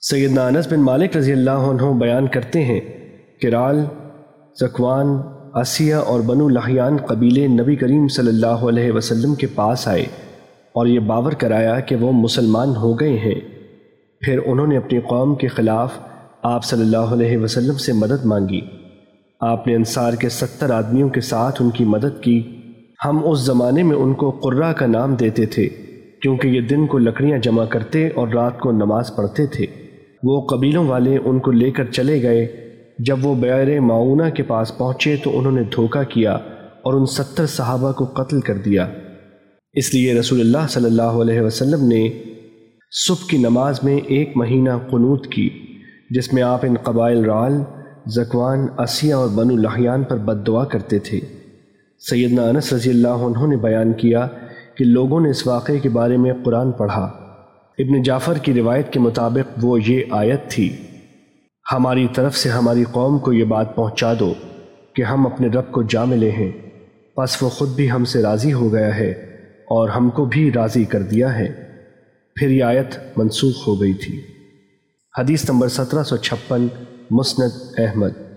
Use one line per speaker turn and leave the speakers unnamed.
سیدنا انس بن مالک رضی اللہ عنہ بیان کرتے ہیں کہ رال، زکوان اسیہ اور بنو لحیان قبیلے نبی کریم صلی اللہ علیہ وسلم کے پاس آئے اور یہ باور کرایا کہ وہ مسلمان ہو گئے ہیں۔ پھر انہوں نے اپنی قوم کے خلاف آپ صلی اللہ علیہ وسلم سے مدد مانگی۔ آپ نے انصار کے ستر آدمیوں کے ساتھ ان کی مدد کی۔ ہم اس زمانے میں ان کو قرہ کا نام دیتے تھے، کیونکہ یہ دن کو لکڑیاں جمع کرتے اور رات کو نماز پڑھتے تھے۔ وہ قبیلوں والے ان کو لے کر چلے گئے۔ جب وہ بیر معاونہ کے پاس پہنچے تو انہوں نے دھوکہ کیا اور ان ستر صحابہ کو قتل کر دیا۔ اس لیے رسول اللہ صلی اللہ علیہ وسلم نے صبح کی نماز میں ایک مہینہ قنوت کی، جس میں آپ ان قبائل رال زکوان، اسیہ اور بنو لحیان پر بد دعا کرتے تھے۔ سیدنا انس رضی اللہ عنہ نے بیان کیا کہ لوگوں نے اس واقعے کے بارے میں قرآن پڑھا۔ ابن جعفر کی روایت کے مطابق وہ یہ آیت تھی، ہماری طرف سے ہماری قوم کو یہ بات پہنچا دو کہ ہم اپنے رب کو جا ملے ہیں، پس وہ خود بھی ہم سے راضی ہو گیا ہے اور ہم کو بھی راضی کر دیا ہے۔ پھر یہ آیت منسوخ ہو گئی تھی۔ حدیث نمبر سترہ سو چھپن، مسند احمد۔